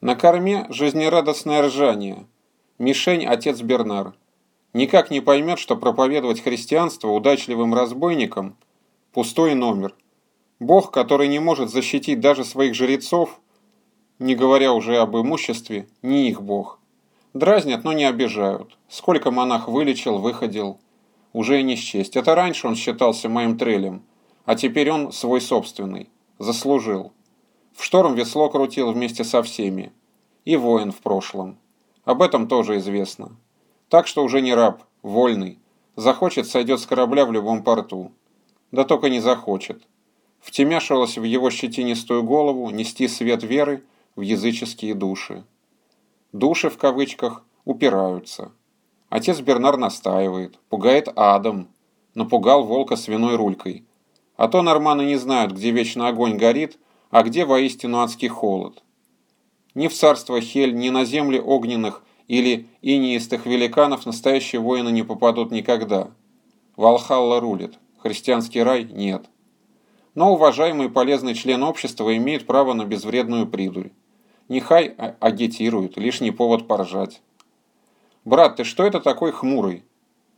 На корме жизнерадостное ржание. Мишень отец Бернар. Никак не поймет, что проповедовать христианство удачливым разбойникам – пустой номер. Бог, который не может защитить даже своих жрецов, не говоря уже об имуществе, не их Бог. Дразнят, но не обижают. Сколько монах вылечил, выходил. Уже и не счесть. Это раньше он считался моим трелем, а теперь он свой собственный. Заслужил. В шторм весло крутил вместе со всеми. И воин в прошлом. Об этом тоже известно. Так что уже не раб, вольный. Захочет, сойдет с корабля в любом порту. Да только не захочет. Втемяшивалась в его щетинистую голову нести свет веры в языческие души. Души, в кавычках, упираются. Отец Бернар настаивает, пугает адом. Напугал волка свиной рулькой. А то норманы не знают, где вечно огонь горит, а где воистину адский холод. Ни в царство Хель, ни на земли огненных или инеистых великанов настоящие воины не попадут никогда. Валхалла рулит, христианский рай – нет. Но уважаемый и полезный член общества имеет право на безвредную придурь. Нехай а, агитирует, лишний повод поржать. «Брат, ты что это такой хмурый?»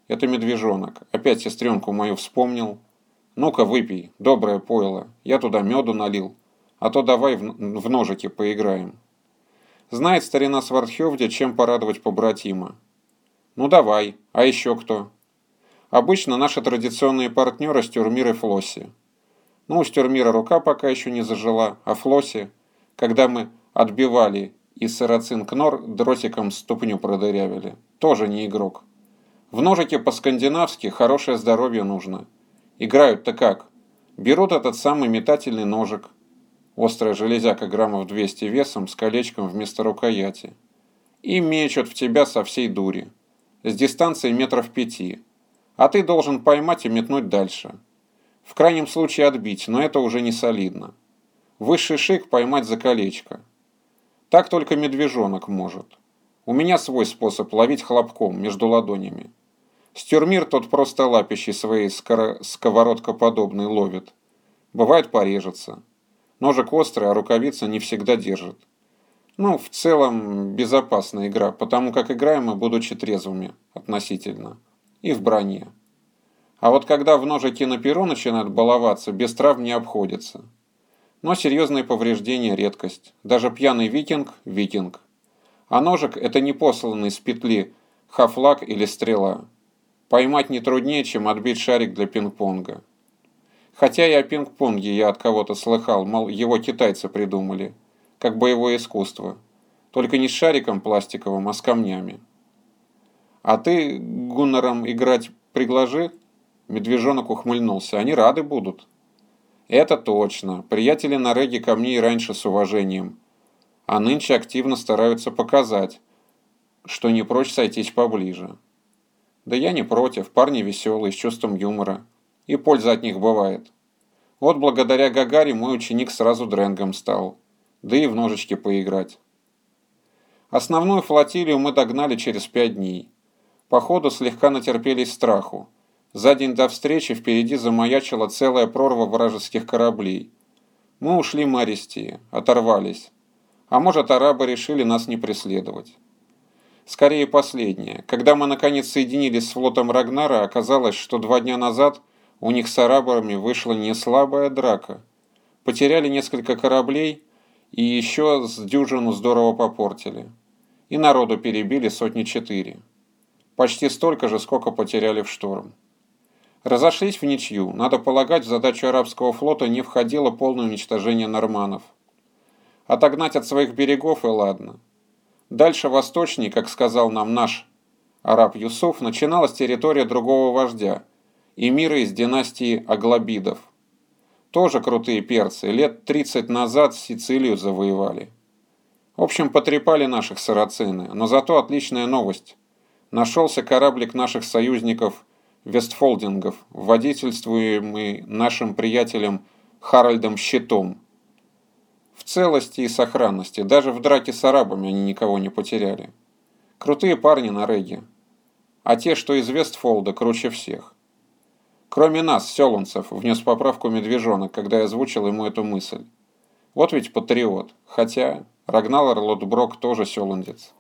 «Это медвежонок. Опять сестренку мою вспомнил. Ну-ка, выпей, доброе пойло. Я туда меду налил а то давай в, ножики поиграем. Знает старина Свардхевдя, чем порадовать побратима. Ну давай, а еще кто? Обычно наши традиционные партнеры Стюрмир и Флосси. Ну, у Стюрмира рука пока еще не зажила, а Флосси, когда мы отбивали и сарацин Кнор дротиком ступню продырявили, тоже не игрок. В ножике по-скандинавски хорошее здоровье нужно. Играют-то как? Берут этот самый метательный ножик – острая железяка граммов 200 весом с колечком вместо рукояти, и мечут в тебя со всей дури, с дистанции метров пяти, а ты должен поймать и метнуть дальше. В крайнем случае отбить, но это уже не солидно. Высший шик поймать за колечко. Так только медвежонок может. У меня свой способ ловить хлопком между ладонями. Стюрмир тот просто лапищей своей сковородкоподобный ловит. Бывает порежется. Ножик острый, а рукавица не всегда держит. Ну, в целом, безопасная игра, потому как играем мы, будучи трезвыми, относительно. И в броне. А вот когда в ножике на перо начинают баловаться, без травм не обходится. Но серьезные повреждения – редкость. Даже пьяный викинг – викинг. А ножик – это не посланный с петли хафлаг или стрела. Поймать не труднее, чем отбить шарик для пинг-понга. Хотя и о пинг-понге я от кого-то слыхал, мол, его китайцы придумали, как боевое искусство. Только не с шариком пластиковым, а с камнями. А ты гуннерам играть приглажи? Медвежонок ухмыльнулся. Они рады будут. Это точно. Приятели на реге ко мне и раньше с уважением. А нынче активно стараются показать, что не прочь сойтись поближе. Да я не против, парни веселые, с чувством юмора и польза от них бывает. Вот благодаря Гагаре мой ученик сразу дрэнгом стал, да и в ножички поиграть. Основную флотилию мы догнали через пять дней. По ходу слегка натерпелись страху. За день до встречи впереди замаячила целая прорва вражеских кораблей. Мы ушли Маристии, оторвались. А может, арабы решили нас не преследовать. Скорее последнее. Когда мы наконец соединились с флотом Рагнара, оказалось, что два дня назад у них с арабами вышла не слабая драка. Потеряли несколько кораблей и еще с дюжину здорово попортили. И народу перебили сотни четыре. Почти столько же, сколько потеряли в шторм. Разошлись в ничью. Надо полагать, в задачу арабского флота не входило полное уничтожение норманов. Отогнать от своих берегов и ладно. Дальше восточней, как сказал нам наш араб Юсуф, начиналась территория другого вождя – эмиры из династии Аглобидов. Тоже крутые перцы, лет 30 назад Сицилию завоевали. В общем, потрепали наших сарацины, но зато отличная новость. Нашелся кораблик наших союзников Вестфолдингов, водительствуемый нашим приятелем Харальдом Щитом. В целости и сохранности, даже в драке с арабами они никого не потеряли. Крутые парни на реге. А те, что из Вестфолда, круче всех. Кроме нас, селунцев, внес поправку медвежонок, когда я озвучил ему эту мысль. Вот ведь патриот. Хотя... Рагналар Лотброк тоже селандец.